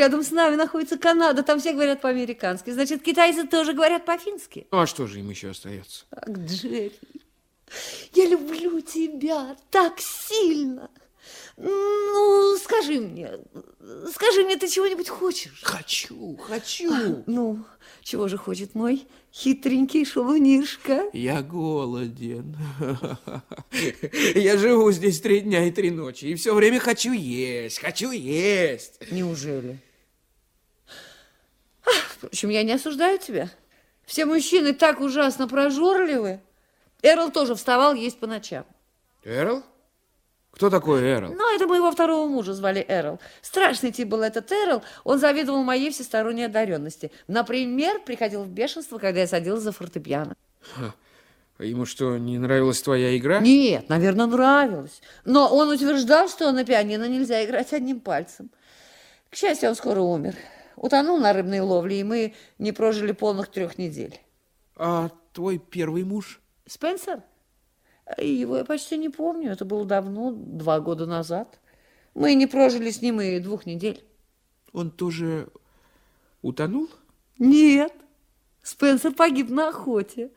Рядом с нами находится Канада, там все говорят по-американски. Значит, китайцы тоже говорят по-фински. Ну, а что же им еще остается? Ах, Джерри, я люблю тебя так сильно. Ну, скажи мне, скажи мне, ты чего-нибудь хочешь? Хочу, хочу. Ну, чего же хочет мой хитренький шалунишка? Я голоден. Я живу здесь три дня и три ночи, и все время хочу есть, хочу есть. Неужели? Впрочем, я не осуждаю тебя. Все мужчины так ужасно прожорливы. Эрл тоже вставал есть по ночам. Эрл? Кто такой Эрл? Ну, это моего второго мужа звали Эрл. Страшный тип был этот Эрл. Он завидовал моей всесторонней одаренности. Например, приходил в бешенство, когда я садилась за фортепиано. А Ему что, не нравилась твоя игра? Нет, наверное, нравилось. Но он утверждал, что на пианино нельзя играть одним пальцем. К счастью, он скоро умер. Утонул на рыбной ловле, и мы не прожили полных трех недель. А твой первый муж? Спенсер? Его я почти не помню. Это было давно, два года назад. Мы не прожили с ним и двух недель. Он тоже утонул? Нет, Спенсер погиб на охоте.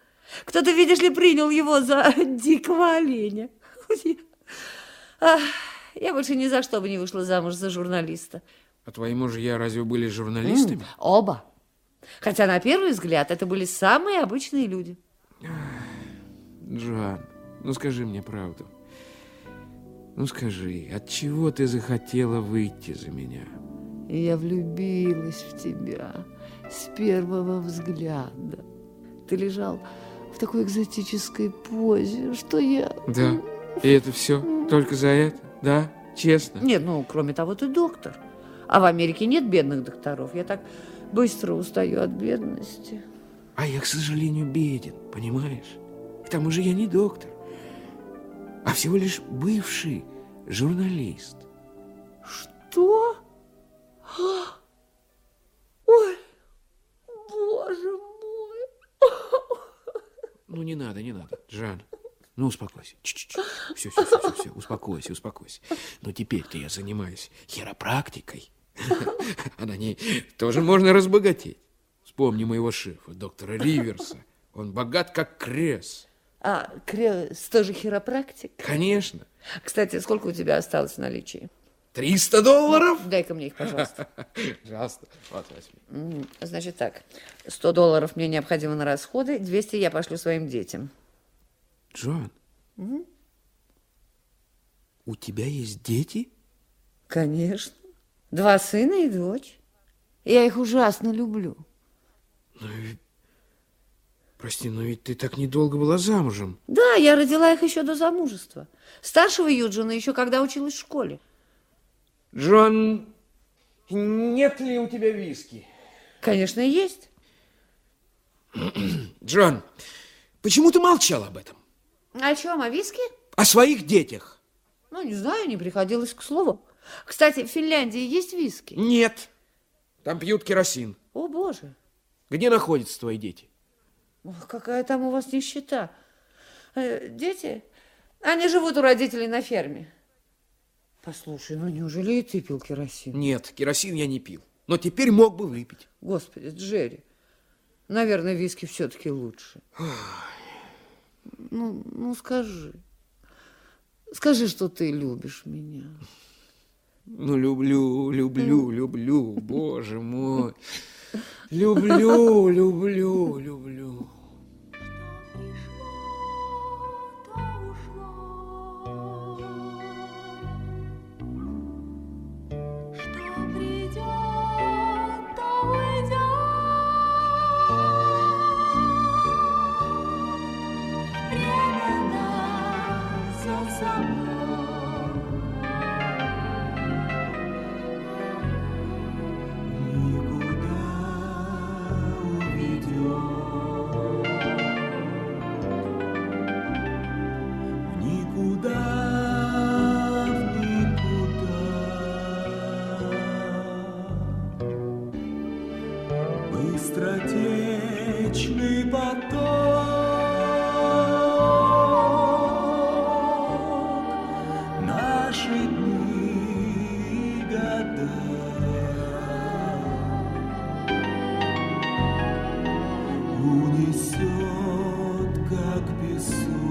Кто-то, видишь ли, принял его за дикого оленя. Я больше ни за что бы не вышла замуж за журналиста. А твои мужья разве были журналистами? Оба. Хотя на первый взгляд это были самые обычные люди. Джоан, ну скажи мне правду. Ну скажи, от чего ты захотела выйти за меня? Я влюбилась в тебя с первого взгляда. Ты лежал в такой экзотической позе, что я... Да. И это все? Только за это? Да? Честно? Нет, ну, кроме того, ты доктор. А в Америке нет бедных докторов. Я так быстро устаю от бедности. А я, к сожалению, беден, понимаешь? К тому же я не доктор, а всего лишь бывший журналист. Что? Ой, боже мой. Ну, не надо, не надо, Жан. Ну, успокойся. Все, все, все, все, все, успокойся, успокойся. Но теперь-то я занимаюсь хиропрактикой. А на ней тоже можно разбогатеть. Вспомни моего шефа, доктора Риверса. Он богат, как крес. А Крес тоже хиропрактик? Конечно. Кстати, сколько у тебя осталось в наличии? 300 долларов? Дай-ка мне их, пожалуйста. Пожалуйста. Вот, возьми. Значит так, 100 долларов мне необходимо на расходы, 200 я пошлю своим детям. Джон, у тебя есть дети? Конечно. Два сына и дочь. Я их ужасно люблю. Но ведь- Прости, но ведь ты так недолго была замужем. Да, я родила их еще до замужества. Старшего Юджина еще когда училась в школе. Джон, нет ли у тебя виски? Конечно, есть. Джон, почему ты молчал об этом? О чем, о виске? О своих детях? Ну, не знаю, не приходилось к слову. Кстати, в Финляндии есть виски? Нет. Там пьют керосин. О, боже. Где находятся твои дети? Ох, какая там у вас нищета. Э, дети? Они живут у родителей на ферме. Послушай, ну неужели и ты пил керосин? Нет, керосин я не пил. Но теперь мог бы выпить. Господи, Джерри, наверное, виски все-таки лучше. Ну, ну скажи. Скажи, что ты любишь меня. Ну, люблю, люблю, люблю, боже мой. Люблю, люблю, люблю. быстротечный поток. Наши дни года унесет как песок.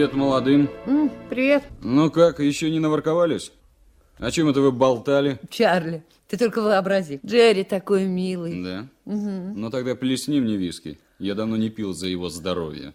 Привет молодым. М, привет, Ну как, еще не наворковались? О чем это вы болтали? Чарли. Ты только вообрази. Джерри такой милый. Да? Ну тогда плесни мне виски. Я давно не пил за его здоровье.